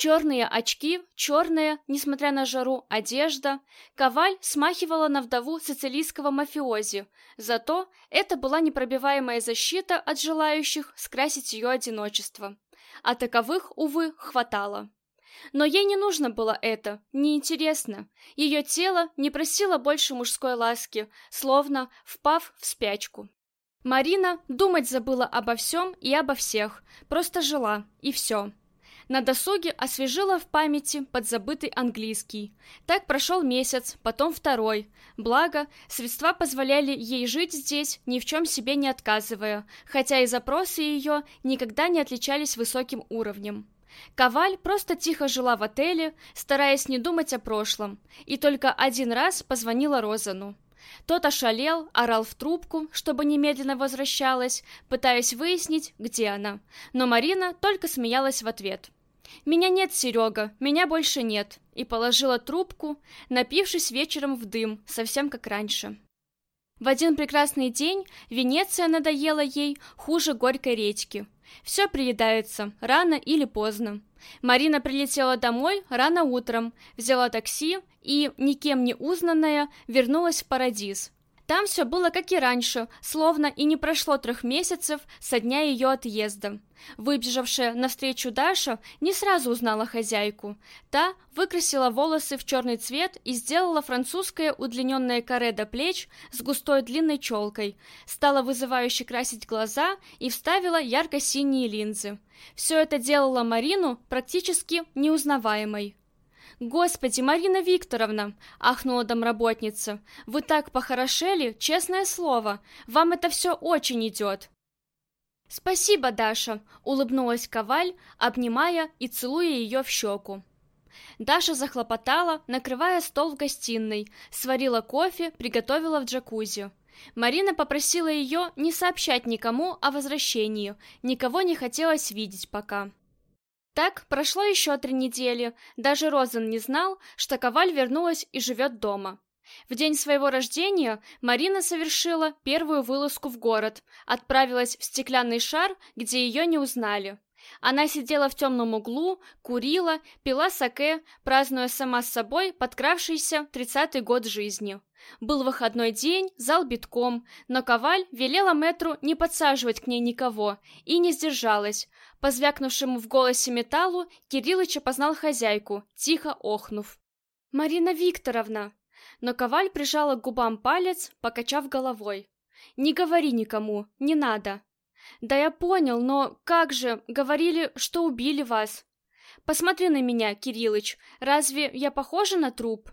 Черные очки, черная, несмотря на жару, одежда. Коваль смахивала на вдову сицилийского мафиози, зато это была непробиваемая защита от желающих скрасить ее одиночество. А таковых, увы, хватало. Но ей не нужно было это, неинтересно. Ее тело не просило больше мужской ласки, словно впав в спячку. Марина думать забыла обо всем и обо всех, просто жила, и все. На досуге освежила в памяти подзабытый английский. Так прошел месяц, потом второй. Благо, средства позволяли ей жить здесь, ни в чем себе не отказывая, хотя и запросы ее никогда не отличались высоким уровнем. Коваль просто тихо жила в отеле, стараясь не думать о прошлом, и только один раз позвонила Розану. Тот ошалел, орал в трубку, чтобы немедленно возвращалась, пытаясь выяснить, где она, но Марина только смеялась в ответ. «Меня нет, Серега, меня больше нет», и положила трубку, напившись вечером в дым, совсем как раньше. В один прекрасный день Венеция надоела ей хуже горькой редьки. Все приедается, рано или поздно. Марина прилетела домой рано утром, взяла такси и, никем не узнанная, вернулась в Парадиз, там все было как и раньше, словно и не прошло трех месяцев со дня ее отъезда. Выбежавшая навстречу Даша не сразу узнала хозяйку. Та выкрасила волосы в черный цвет и сделала французское удлиненное каре до плеч с густой длинной челкой, стала вызывающе красить глаза и вставила ярко-синие линзы. Все это делало Марину практически неузнаваемой. «Господи, Марина Викторовна!» — ахнула домработница. «Вы так похорошели, честное слово! Вам это все очень идет!» «Спасибо, Даша!» — улыбнулась Коваль, обнимая и целуя ее в щеку. Даша захлопотала, накрывая стол в гостиной, сварила кофе, приготовила в джакузи. Марина попросила ее не сообщать никому о возвращении, никого не хотелось видеть пока. Так прошло еще три недели, даже Розен не знал, что Коваль вернулась и живет дома. В день своего рождения Марина совершила первую вылазку в город, отправилась в стеклянный шар, где ее не узнали. Она сидела в темном углу, курила, пила саке, празднуя сама с собой подкравшийся тридцатый год жизни. Был выходной день, зал битком, но Коваль велела метру не подсаживать к ней никого и не сдержалась. По звякнувшему в голосе металлу Кириллыч опознал хозяйку, тихо охнув. «Марина Викторовна!» Но Коваль прижала к губам палец, покачав головой. «Не говори никому, не надо!» «Да я понял, но как же, говорили, что убили вас!» «Посмотри на меня, Кириллыч, разве я похожа на труп?»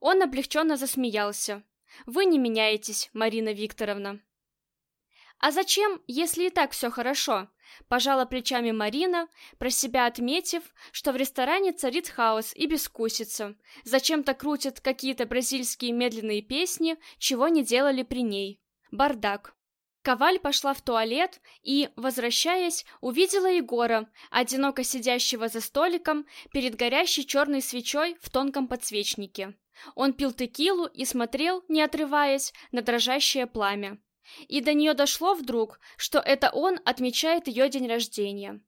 Он облегченно засмеялся. «Вы не меняетесь, Марина Викторовна». «А зачем, если и так все хорошо?» Пожала плечами Марина, про себя отметив, что в ресторане царит хаос и бескусица. Зачем-то крутят какие-то бразильские медленные песни, чего не делали при ней. Бардак. Коваль пошла в туалет и, возвращаясь, увидела Егора, одиноко сидящего за столиком перед горящей черной свечой в тонком подсвечнике. Он пил текилу и смотрел, не отрываясь, на дрожащее пламя. И до нее дошло вдруг, что это он отмечает ее день рождения.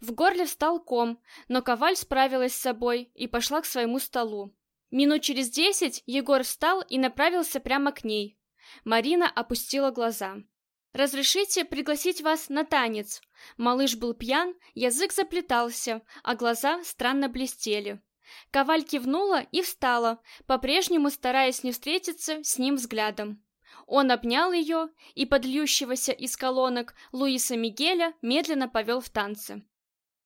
В горле встал ком, но Коваль справилась с собой и пошла к своему столу. Минут через десять Егор встал и направился прямо к ней. Марина опустила глаза. «Разрешите пригласить вас на танец?» Малыш был пьян, язык заплетался, а глаза странно блестели. Коваль кивнула и встала, по-прежнему стараясь не встретиться с ним взглядом. Он обнял ее и, подлющегося из колонок Луиса Мигеля, медленно повел в танцы.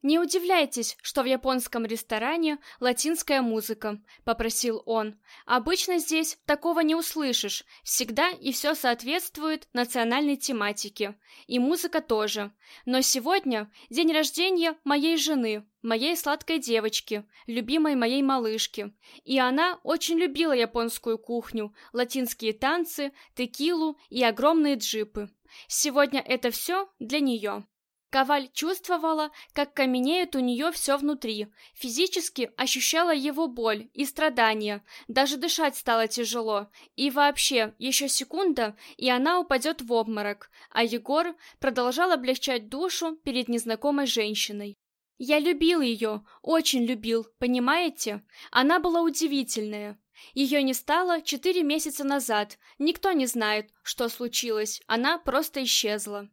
«Не удивляйтесь, что в японском ресторане латинская музыка», — попросил он. «Обычно здесь такого не услышишь, всегда и все соответствует национальной тематике. И музыка тоже. Но сегодня день рождения моей жены, моей сладкой девочки, любимой моей малышки. И она очень любила японскую кухню, латинские танцы, текилу и огромные джипы. Сегодня это все для нее». Коваль чувствовала, как каменеет у нее все внутри, физически ощущала его боль и страдания, даже дышать стало тяжело, и вообще, еще секунда, и она упадет в обморок, а Егор продолжал облегчать душу перед незнакомой женщиной. Я любил ее, очень любил, понимаете? Она была удивительная. Ее не стало четыре месяца назад. Никто не знает, что случилось. Она просто исчезла.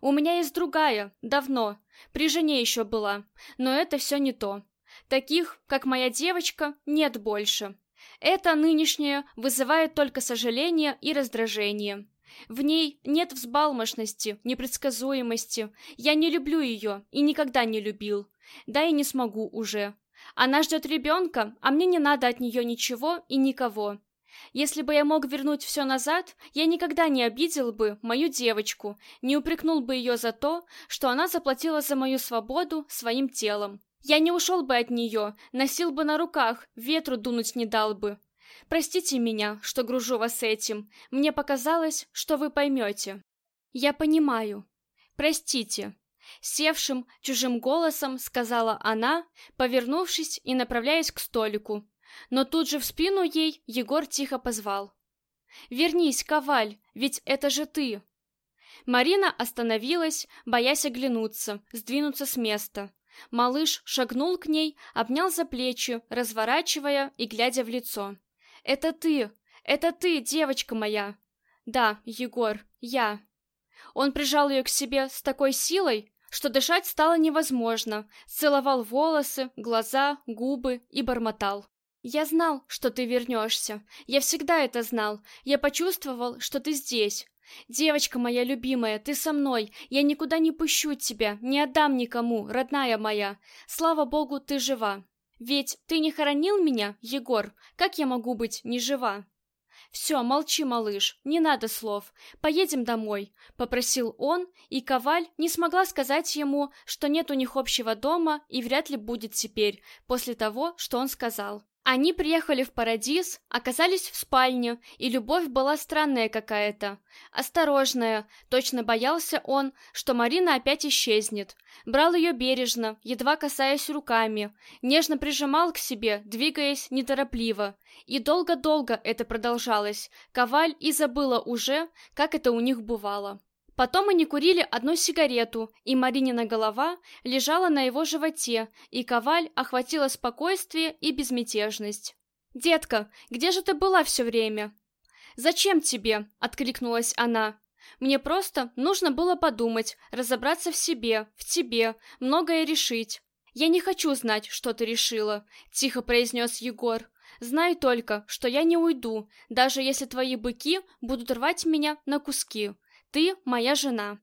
У меня есть другая, давно. При жене еще была. Но это все не то. Таких, как моя девочка, нет больше. Это нынешнее вызывает только сожаление и раздражение. В ней нет взбалмошности, непредсказуемости. Я не люблю ее и никогда не любил. Да и не смогу уже. Она ждет ребенка, а мне не надо от нее ничего и никого. Если бы я мог вернуть все назад, я никогда не обидел бы мою девочку, не упрекнул бы ее за то, что она заплатила за мою свободу своим телом. Я не ушел бы от нее, носил бы на руках, ветру дунуть не дал бы. Простите меня, что гружу вас этим. Мне показалось, что вы поймете. Я понимаю. Простите. Севшим, чужим голосом сказала она, повернувшись и направляясь к столику. Но тут же в спину ей Егор тихо позвал. «Вернись, Коваль, ведь это же ты!» Марина остановилась, боясь оглянуться, сдвинуться с места. Малыш шагнул к ней, обнял за плечи, разворачивая и глядя в лицо. «Это ты! Это ты, девочка моя!» «Да, Егор, я!» Он прижал ее к себе с такой силой, что дышать стало невозможно, целовал волосы, глаза, губы и бормотал. «Я знал, что ты вернешься. Я всегда это знал. Я почувствовал, что ты здесь. Девочка моя любимая, ты со мной. Я никуда не пущу тебя, не отдам никому, родная моя. Слава богу, ты жива. Ведь ты не хоронил меня, Егор? Как я могу быть не жива?» «Все, молчи, малыш, не надо слов. Поедем домой», — попросил он, и Коваль не смогла сказать ему, что нет у них общего дома и вряд ли будет теперь, после того, что он сказал. Они приехали в Парадис, оказались в спальне, и любовь была странная какая-то. Осторожная, точно боялся он, что Марина опять исчезнет. Брал ее бережно, едва касаясь руками, нежно прижимал к себе, двигаясь неторопливо. И долго-долго это продолжалось. Коваль и забыла уже, как это у них бывало. Потом они курили одну сигарету, и Маринина голова лежала на его животе, и Коваль охватила спокойствие и безмятежность. «Детка, где же ты была все время?» «Зачем тебе?» — откликнулась она. «Мне просто нужно было подумать, разобраться в себе, в тебе, многое решить». «Я не хочу знать, что ты решила», — тихо произнес Егор. «Знай только, что я не уйду, даже если твои быки будут рвать меня на куски. Ты моя жена.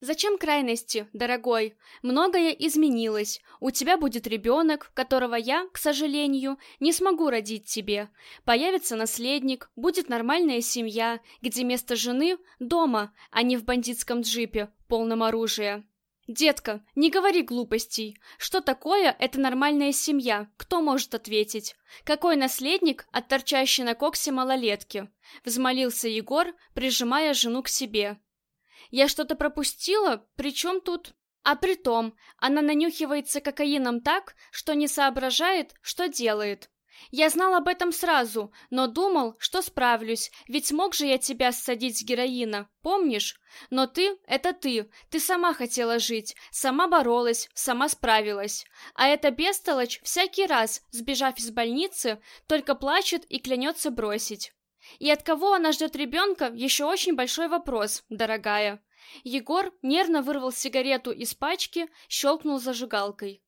Зачем крайности, дорогой? Многое изменилось. У тебя будет ребенок, которого я, к сожалению, не смогу родить тебе. Появится наследник, будет нормальная семья, где место жены дома, а не в бандитском джипе, полном оружия. «Детка, не говори глупостей. Что такое эта нормальная семья? Кто может ответить? Какой наследник от торчащей на коксе малолетки?» Взмолился Егор, прижимая жену к себе. Я что-то пропустила? Причем тут... А притом, она нанюхивается кокаином так, что не соображает, что делает. Я знал об этом сразу, но думал, что справлюсь, ведь смог же я тебя ссадить с героина, помнишь? Но ты — это ты, ты сама хотела жить, сама боролась, сама справилась. А эта бестолочь всякий раз, сбежав из больницы, только плачет и клянется бросить. И от кого она ждет ребенка, еще очень большой вопрос, дорогая. Егор нервно вырвал сигарету из пачки, щелкнул зажигалкой.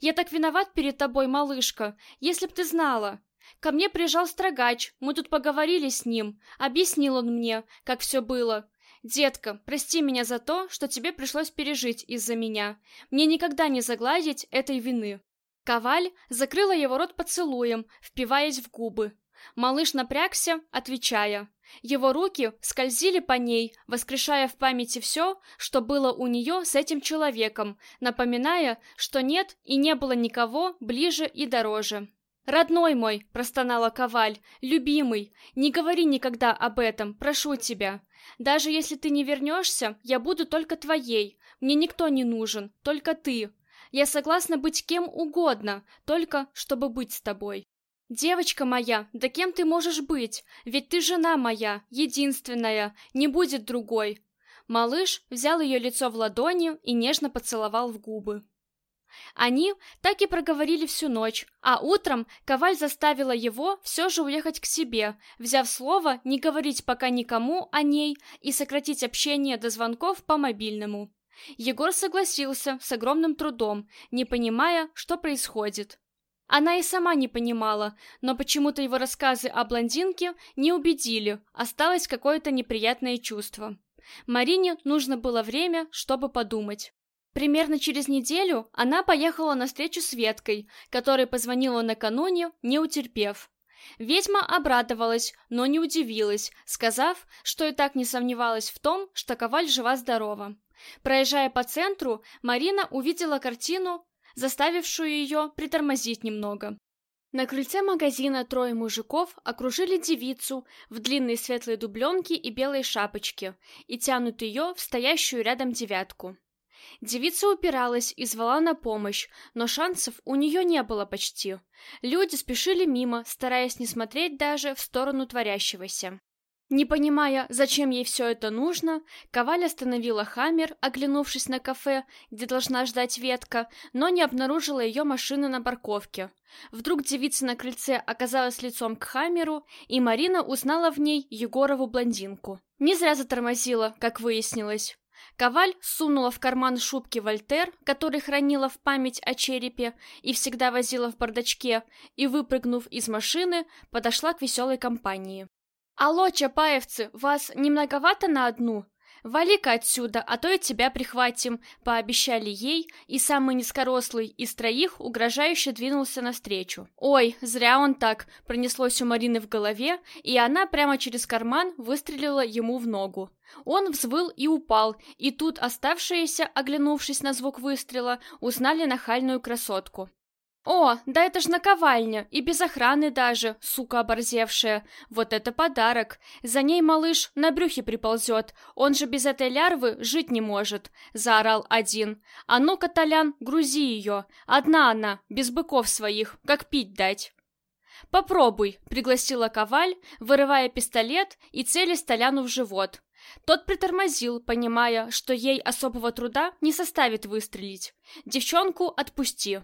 «Я так виноват перед тобой, малышка, если б ты знала. Ко мне приезжал строгач, мы тут поговорили с ним, объяснил он мне, как все было. Детка, прости меня за то, что тебе пришлось пережить из-за меня. Мне никогда не загладить этой вины». Коваль закрыла его рот поцелуем, впиваясь в губы. Малыш напрягся, отвечая. Его руки скользили по ней, воскрешая в памяти все, что было у нее с этим человеком, напоминая, что нет и не было никого ближе и дороже. «Родной мой!» – простонала Коваль. «Любимый! Не говори никогда об этом, прошу тебя. Даже если ты не вернешься, я буду только твоей. Мне никто не нужен, только ты. Я согласна быть кем угодно, только чтобы быть с тобой». «Девочка моя, да кем ты можешь быть? Ведь ты жена моя, единственная, не будет другой». Малыш взял ее лицо в ладони и нежно поцеловал в губы. Они так и проговорили всю ночь, а утром Коваль заставила его все же уехать к себе, взяв слово не говорить пока никому о ней и сократить общение до звонков по мобильному. Егор согласился с огромным трудом, не понимая, что происходит. Она и сама не понимала, но почему-то его рассказы о блондинке не убедили, осталось какое-то неприятное чувство. Марине нужно было время, чтобы подумать. Примерно через неделю она поехала на встречу с Веткой, которой позвонила накануне, не утерпев. Ведьма обрадовалась, но не удивилась, сказав, что и так не сомневалась в том, что Коваль жива-здорова. Проезжая по центру, Марина увидела картину, заставившую ее притормозить немного. На крыльце магазина трое мужиков окружили девицу в длинной светлой дубленке и белой шапочке и тянут ее в стоящую рядом девятку. Девица упиралась и звала на помощь, но шансов у нее не было почти. Люди спешили мимо, стараясь не смотреть даже в сторону творящегося. Не понимая, зачем ей все это нужно, Коваль остановила Хаммер, оглянувшись на кафе, где должна ждать ветка, но не обнаружила ее машины на парковке. Вдруг девица на крыльце оказалась лицом к Хаммеру, и Марина узнала в ней Егорову блондинку. Не зря затормозила, как выяснилось. Коваль сунула в карман шубки Вольтер, который хранила в память о черепе и всегда возила в бардачке, и, выпрыгнув из машины, подошла к веселой компании. «Алло, чапаевцы, вас не многовато на одну?» «Вали-ка отсюда, а то и тебя прихватим», — пообещали ей, и самый низкорослый из троих угрожающе двинулся навстречу. «Ой, зря он так», — пронеслось у Марины в голове, и она прямо через карман выстрелила ему в ногу. Он взвыл и упал, и тут оставшиеся, оглянувшись на звук выстрела, узнали нахальную красотку. «О, да это ж наковальня, и без охраны даже, сука оборзевшая. Вот это подарок. За ней малыш на брюхе приползет, он же без этой лярвы жить не может», — заорал один. «А ну-ка, Толян, грузи ее. Одна она, без быков своих, как пить дать». «Попробуй», — пригласила Коваль, вырывая пистолет и целясь Толяну в живот. Тот притормозил, понимая, что ей особого труда не составит выстрелить. «Девчонку отпусти».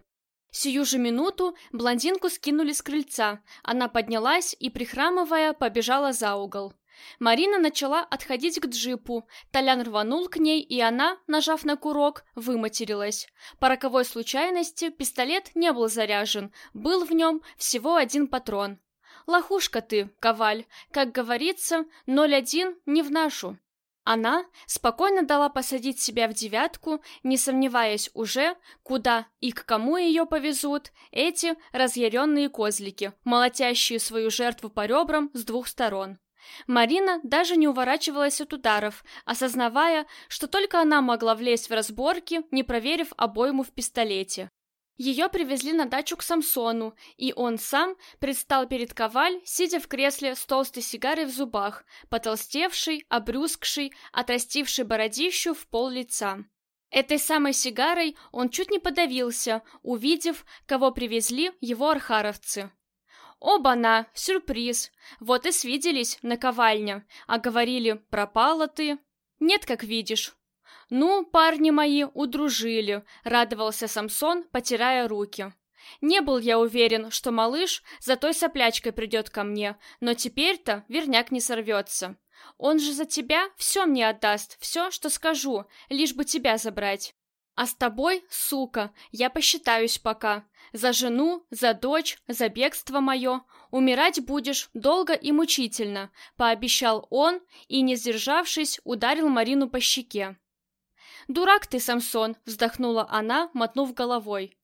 Сию же минуту блондинку скинули с крыльца. Она поднялась и, прихрамывая, побежала за угол. Марина начала отходить к джипу. Толян рванул к ней, и она, нажав на курок, выматерилась. По роковой случайности пистолет не был заряжен, был в нем всего один патрон. «Лохушка ты, Коваль, как говорится, 0-1 не в нашу». Она спокойно дала посадить себя в девятку, не сомневаясь уже, куда и к кому ее повезут эти разъяренные козлики, молотящие свою жертву по ребрам с двух сторон. Марина даже не уворачивалась от ударов, осознавая, что только она могла влезть в разборки, не проверив обойму в пистолете. Ее привезли на дачу к Самсону, и он сам предстал перед Коваль, сидя в кресле с толстой сигарой в зубах, потолстевший, обрюзгший, отрастивший бородищу в пол лица. Этой самой сигарой он чуть не подавился, увидев, кого привезли его архаровцы. «Оба-на! Сюрприз! Вот и свиделись на ковальне, а говорили, пропала ты. Нет, как видишь, «Ну, парни мои, удружили», — радовался Самсон, потирая руки. «Не был я уверен, что малыш за той соплячкой придет ко мне, но теперь-то верняк не сорвется. Он же за тебя все мне отдаст, все, что скажу, лишь бы тебя забрать. А с тобой, сука, я посчитаюсь пока. За жену, за дочь, за бегство мое. Умирать будешь долго и мучительно», — пообещал он и, не сдержавшись, ударил Марину по щеке. «Дурак ты, Самсон!» — вздохнула она, мотнув головой.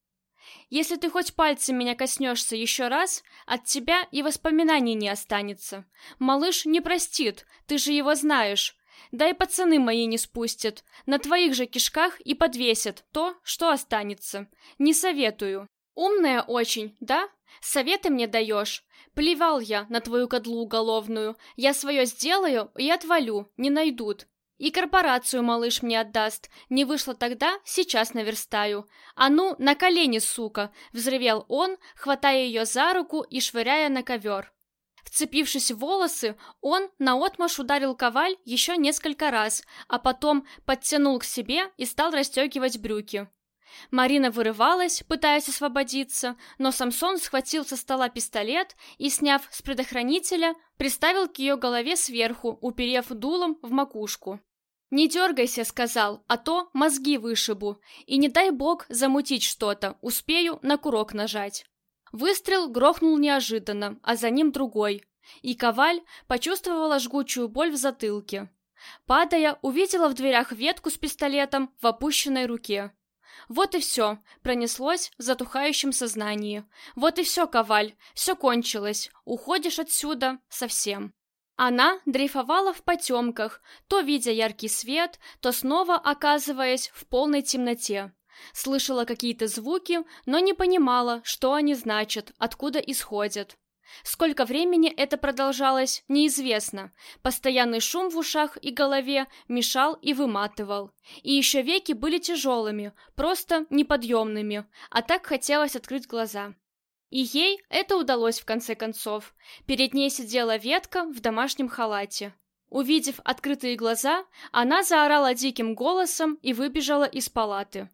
«Если ты хоть пальцем меня коснешься еще раз, от тебя и воспоминаний не останется. Малыш не простит, ты же его знаешь. Да и пацаны мои не спустят. На твоих же кишках и подвесят то, что останется. Не советую. Умная очень, да? Советы мне даешь? Плевал я на твою кодлу уголовную. Я свое сделаю и отвалю, не найдут. И корпорацию малыш мне отдаст. Не вышло тогда, сейчас наверстаю. А ну, на колени, сука!» — взревел он, хватая ее за руку и швыряя на ковер. Вцепившись в волосы, он наотмашь ударил коваль еще несколько раз, а потом подтянул к себе и стал расстегивать брюки. Марина вырывалась, пытаясь освободиться, но Самсон схватил со стола пистолет и, сняв с предохранителя, приставил к ее голове сверху, уперев дулом в макушку. «Не дергайся», — сказал, — «а то мозги вышибу, и не дай бог замутить что-то, успею на курок нажать». Выстрел грохнул неожиданно, а за ним другой, и Коваль почувствовала жгучую боль в затылке. Падая, увидела в дверях ветку с пистолетом в опущенной руке. Вот и все, пронеслось в затухающем сознании. Вот и все, Коваль, все кончилось, уходишь отсюда совсем. Она дрейфовала в потемках, то видя яркий свет, то снова оказываясь в полной темноте. Слышала какие-то звуки, но не понимала, что они значат, откуда исходят. Сколько времени это продолжалось, неизвестно. Постоянный шум в ушах и голове мешал и выматывал. И еще веки были тяжелыми, просто неподъемными, а так хотелось открыть глаза. И ей это удалось в конце концов. Перед ней сидела ветка в домашнем халате. Увидев открытые глаза, она заорала диким голосом и выбежала из палаты.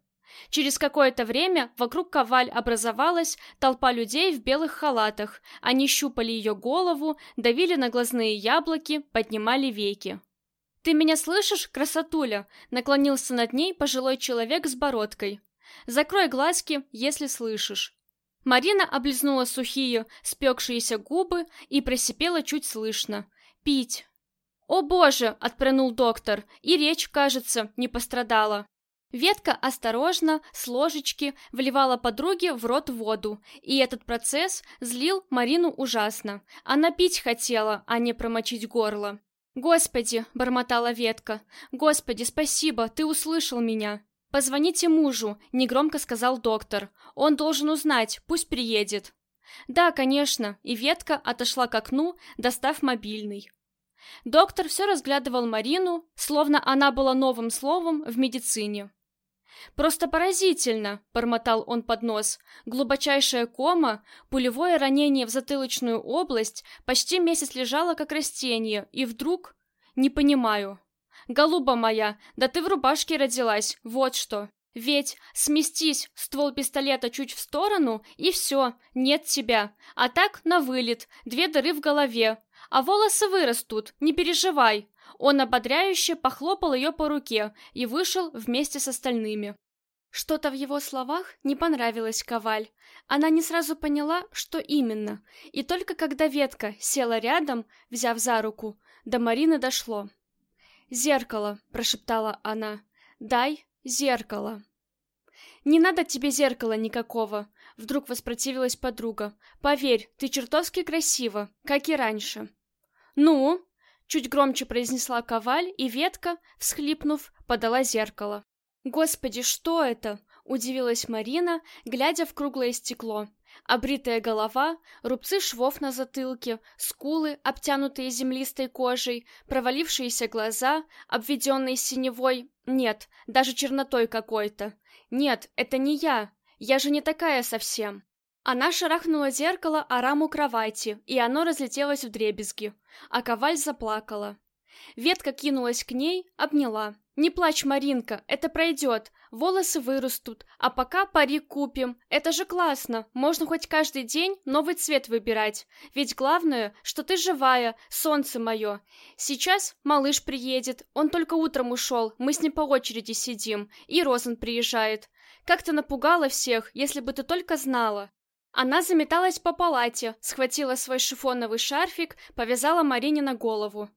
Через какое-то время вокруг Коваль образовалась толпа людей в белых халатах. Они щупали ее голову, давили на глазные яблоки, поднимали веки. «Ты меня слышишь, красотуля?» — наклонился над ней пожилой человек с бородкой. «Закрой глазки, если слышишь». Марина облизнула сухие, спекшиеся губы и просипела чуть слышно. «Пить». «О боже!» — отпрянул доктор, и речь, кажется, не пострадала. Ветка осторожно, с ложечки, вливала подруге в рот воду, и этот процесс злил Марину ужасно. Она пить хотела, а не промочить горло. «Господи!» — бормотала ветка. «Господи, спасибо, ты услышал меня!» «Позвоните мужу», — негромко сказал доктор. «Он должен узнать, пусть приедет». «Да, конечно», и ветка отошла к окну, достав мобильный. Доктор все разглядывал Марину, словно она была новым словом в медицине. «Просто поразительно!» — бормотал он под нос. Глубочайшая кома, пулевое ранение в затылочную область, почти месяц лежало как растение, и вдруг... Не понимаю. «Голуба моя, да ты в рубашке родилась, вот что!» Ведь сместись ствол пистолета чуть в сторону, и все, нет тебя. А так на вылет, две дыры в голове. А волосы вырастут, не переживай. Он ободряюще похлопал ее по руке и вышел вместе с остальными. Что-то в его словах не понравилось Коваль. Она не сразу поняла, что именно, и только когда ветка села рядом, взяв за руку, до Марины дошло. «Зеркало», — прошептала она, — «дай зеркало». «Не надо тебе зеркала никакого», — вдруг воспротивилась подруга. «Поверь, ты чертовски красива, как и раньше». «Ну?» Чуть громче произнесла Коваль, и ветка, всхлипнув, подала зеркало. «Господи, что это?» — удивилась Марина, глядя в круглое стекло. Обритая голова, рубцы швов на затылке, скулы, обтянутые землистой кожей, провалившиеся глаза, обведенные синевой... Нет, даже чернотой какой-то. Нет, это не я. Я же не такая совсем. Она шарахнула зеркало о раму кровати, и оно разлетелось в дребезги. А Коваль заплакала. Ветка кинулась к ней, обняла. «Не плачь, Маринка, это пройдет. Волосы вырастут. А пока парик купим. Это же классно. Можно хоть каждый день новый цвет выбирать. Ведь главное, что ты живая, солнце мое. Сейчас малыш приедет. Он только утром ушел. Мы с ним по очереди сидим. И Розен приезжает. Как ты напугала всех, если бы ты только знала». Она заметалась по палате, схватила свой шифоновый шарфик, повязала Марине на голову.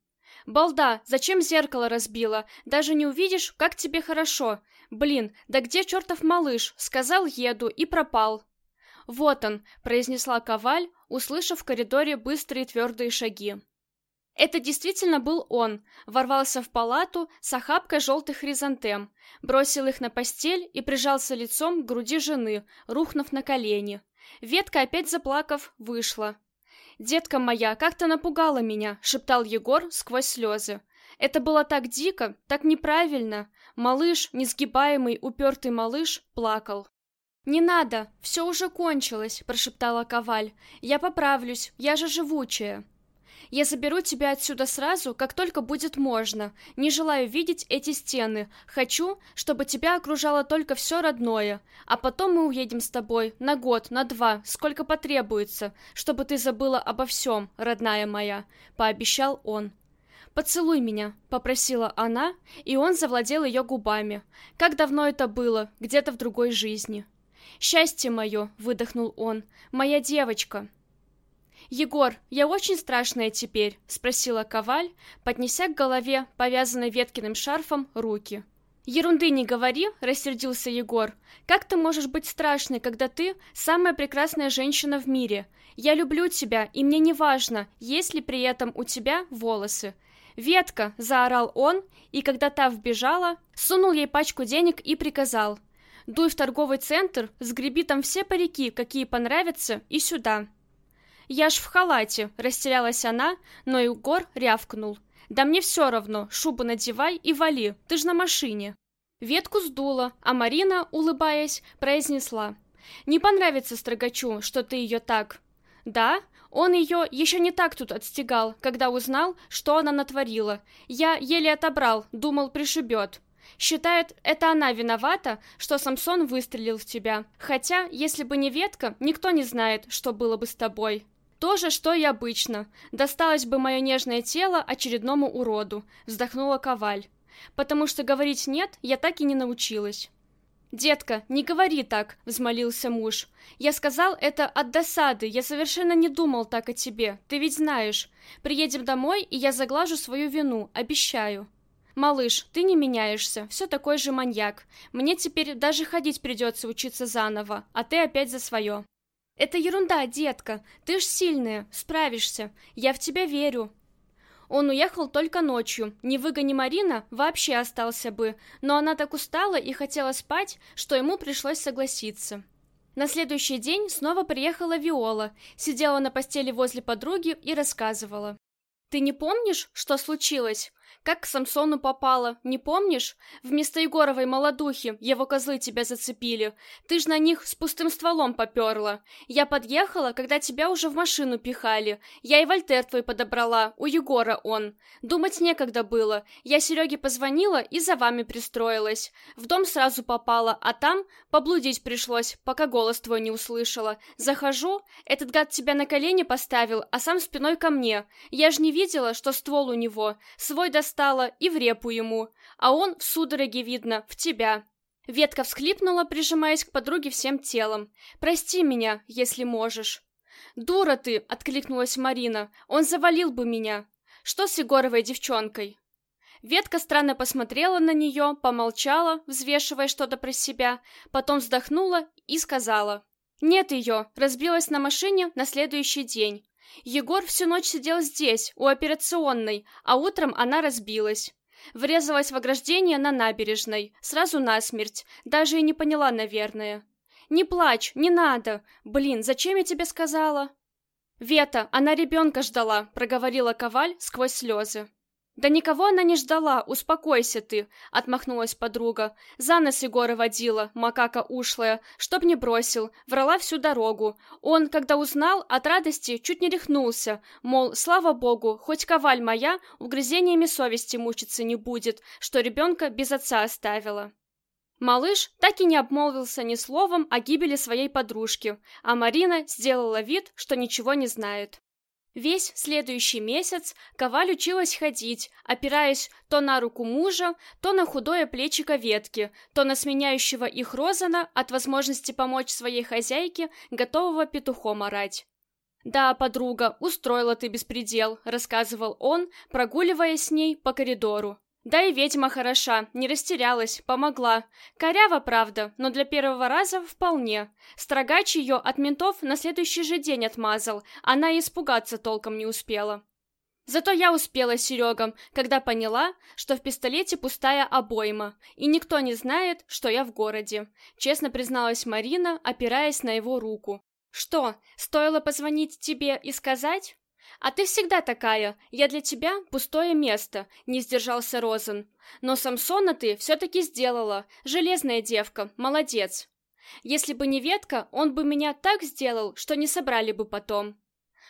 «Балда, зачем зеркало разбила? Даже не увидишь, как тебе хорошо. Блин, да где чертов малыш? Сказал, еду, и пропал». «Вот он», — произнесла Коваль, услышав в коридоре быстрые твердые шаги. Это действительно был он, ворвался в палату с охапкой желтых хризантем, бросил их на постель и прижался лицом к груди жены, рухнув на колени. Ветка, опять заплакав, вышла. «Детка моя, как ты напугала меня!» — шептал Егор сквозь слезы. «Это было так дико, так неправильно!» Малыш, несгибаемый, упертый малыш, плакал. «Не надо, все уже кончилось», — прошептала Коваль. «Я поправлюсь, я же живучая». Я заберу тебя отсюда сразу, как только будет можно. Не желаю видеть эти стены. Хочу, чтобы тебя окружало только все родное. А потом мы уедем с тобой на год, на два, сколько потребуется, чтобы ты забыла обо всем, родная моя», — пообещал он. «Поцелуй меня», — попросила она, и он завладел ее губами. Как давно это было, где-то в другой жизни. «Счастье мое», — выдохнул он, — «моя девочка». «Егор, я очень страшная теперь?» — спросила Коваль, поднеся к голове, повязанной Веткиным шарфом, руки. «Ерунды не говори», — рассердился Егор. «Как ты можешь быть страшной, когда ты самая прекрасная женщина в мире? Я люблю тебя, и мне не важно, есть ли при этом у тебя волосы». «Ветка!» — заорал он, и когда та вбежала, сунул ей пачку денег и приказал. «Дуй в торговый центр, сгреби там все парики, какие понравятся, и сюда». «Я ж в халате», — растерялась она, но Егор рявкнул. «Да мне все равно, шубу надевай и вали, ты ж на машине». Ветку сдуло, а Марина, улыбаясь, произнесла. «Не понравится строгачу, что ты ее так». «Да, он ее еще не так тут отстегал, когда узнал, что она натворила. Я еле отобрал, думал, пришибет». Считает, это она виновата, что Самсон выстрелил в тебя. Хотя, если бы не ветка, никто не знает, что было бы с тобой. То же, что и обычно. Досталось бы мое нежное тело очередному уроду, вздохнула Коваль. Потому что говорить «нет» я так и не научилась. «Детка, не говори так», — взмолился муж. «Я сказал это от досады, я совершенно не думал так о тебе, ты ведь знаешь. Приедем домой, и я заглажу свою вину, обещаю». «Малыш, ты не меняешься, все такой же маньяк. Мне теперь даже ходить придется учиться заново, а ты опять за свое». «Это ерунда, детка. Ты ж сильная, справишься. Я в тебя верю». Он уехал только ночью. Не выгони Марина, вообще остался бы. Но она так устала и хотела спать, что ему пришлось согласиться. На следующий день снова приехала Виола, сидела на постели возле подруги и рассказывала. «Ты не помнишь, что случилось? Как к Самсону попала, не помнишь? Вместо Егоровой молодухи его козлы тебя зацепили. Ты ж на них с пустым стволом поперла. Я подъехала, когда тебя уже в машину пихали. Я и Вольтер твой подобрала, у Егора он. Думать некогда было. Я Сереге позвонила и за вами пристроилась. В дом сразу попала, а там поблудить пришлось, пока голос твой не услышала. Захожу, этот гад тебя на колени поставил, а сам спиной ко мне. Я ж не видела, что ствол у него. Свой достал стало и в репу ему, а он в судороге, видно, в тебя. Ветка всхлипнула, прижимаясь к подруге всем телом. «Прости меня, если можешь». «Дура ты!» — откликнулась Марина. «Он завалил бы меня. Что с Егоровой девчонкой?» Ветка странно посмотрела на нее, помолчала, взвешивая что-то про себя, потом вздохнула и сказала. «Нет ее, разбилась на машине на следующий день. Егор всю ночь сидел здесь, у операционной, а утром она разбилась. Врезалась в ограждение на набережной, сразу насмерть, даже и не поняла, наверное. «Не плачь, не надо! Блин, зачем я тебе сказала?» «Вета, она ребенка ждала», — проговорила Коваль сквозь слезы. «Да никого она не ждала, успокойся ты», — отмахнулась подруга. За нос Егора водила, макака ушлая, чтоб не бросил, врала всю дорогу. Он, когда узнал, от радости чуть не рехнулся, мол, слава богу, хоть коваль моя угрызениями совести мучиться не будет, что ребенка без отца оставила. Малыш так и не обмолвился ни словом о гибели своей подружки, а Марина сделала вид, что ничего не знает. Весь следующий месяц Коваль училась ходить, опираясь то на руку мужа, то на худое плечико ветки, то на сменяющего их Розана от возможности помочь своей хозяйке, готового петухом орать. «Да, подруга, устроила ты беспредел», — рассказывал он, прогуливаясь с ней по коридору. Да и ведьма хороша, не растерялась, помогла. Корява, правда, но для первого раза вполне. Строгач ее от ментов на следующий же день отмазал, она и испугаться толком не успела. Зато я успела, Серега, когда поняла, что в пистолете пустая обойма, и никто не знает, что я в городе. Честно призналась Марина, опираясь на его руку. Что, стоило позвонить тебе и сказать? «А ты всегда такая. Я для тебя пустое место», — не сдержался Розен. «Но Самсона ты все-таки сделала. Железная девка. Молодец. Если бы не ветка, он бы меня так сделал, что не собрали бы потом».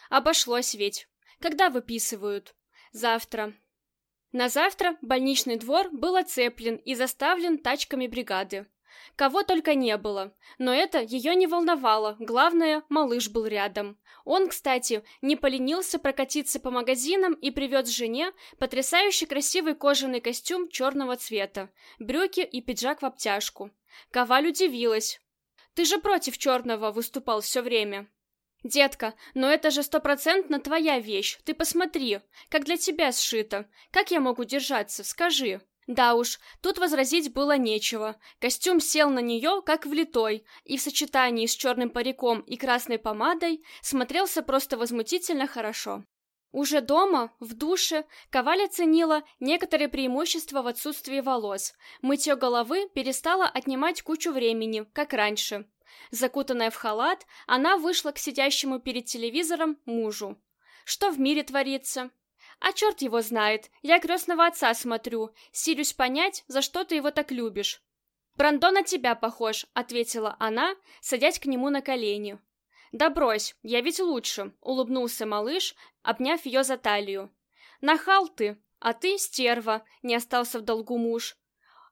Обошлось ведь. Когда выписывают? Завтра. На завтра больничный двор был оцеплен и заставлен тачками бригады. Кого только не было, но это ее не волновало, главное, малыш был рядом. Он, кстати, не поленился прокатиться по магазинам и привез жене потрясающе красивый кожаный костюм черного цвета, брюки и пиджак в обтяжку. Коваль удивилась. «Ты же против черного выступал все время». «Детка, но это же стопроцентно твоя вещь, ты посмотри, как для тебя сшито. Как я могу держаться, скажи?» Да уж, тут возразить было нечего. Костюм сел на нее, как влитой, и в сочетании с черным париком и красной помадой смотрелся просто возмутительно хорошо. Уже дома, в душе, Коваль оценила некоторые преимущества в отсутствии волос. Мытье головы перестало отнимать кучу времени, как раньше. Закутанная в халат, она вышла к сидящему перед телевизором мужу. Что в мире творится? А черт его знает, я крестного отца смотрю, силюсь понять, за что ты его так любишь. «Брандо на тебя похож», — ответила она, садясь к нему на колени. «Да брось, я ведь лучше», — улыбнулся малыш, обняв ее за талию. «Нахал ты, а ты стерва», — не остался в долгу муж.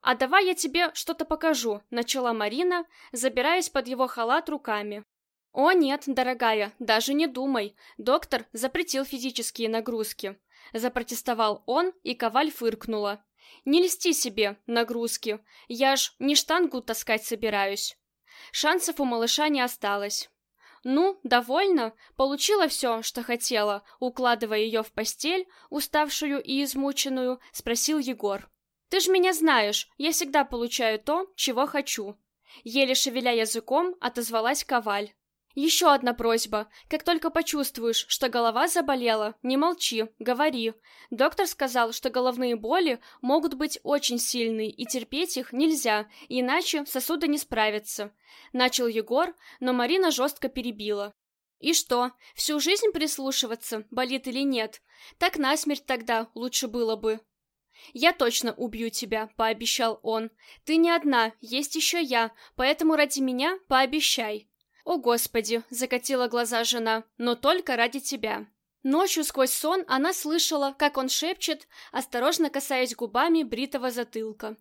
«А давай я тебе что-то покажу», — начала Марина, забираясь под его халат руками. «О нет, дорогая, даже не думай. Доктор запретил физические нагрузки. Запротестовал он, и Коваль фыркнула. «Не льсти себе, нагрузки. Я ж не штангу таскать собираюсь». Шансов у малыша не осталось. «Ну, довольно. Получила все, что хотела», укладывая ее в постель, уставшую и измученную, спросил Егор. «Ты ж меня знаешь, я всегда получаю то, чего хочу». Еле шевеля языком, отозвалась Коваль. Еще одна просьба. Как только почувствуешь, что голова заболела, не молчи, говори. Доктор сказал, что головные боли могут быть очень сильные, и терпеть их нельзя, иначе сосуды не справятся. Начал Егор, но Марина жестко перебила. И что, всю жизнь прислушиваться, болит или нет? Так насмерть тогда лучше было бы. «Я точно убью тебя», — пообещал он. «Ты не одна, есть еще я, поэтому ради меня пообещай». «О, Господи!» — закатила глаза жена. «Но только ради тебя». Ночью сквозь сон она слышала, как он шепчет, осторожно касаясь губами бритого затылка.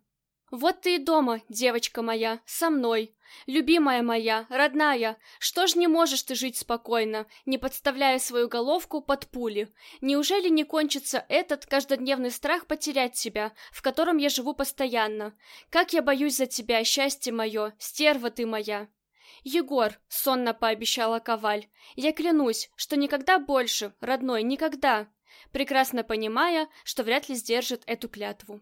«Вот ты и дома, девочка моя, со мной. Любимая моя, родная, что ж не можешь ты жить спокойно, не подставляя свою головку под пули? Неужели не кончится этот каждодневный страх потерять тебя, в котором я живу постоянно? Как я боюсь за тебя, счастье мое, стерва ты моя!» «Егор», — сонно пообещала Коваль, — «я клянусь, что никогда больше, родной, никогда», прекрасно понимая, что вряд ли сдержит эту клятву.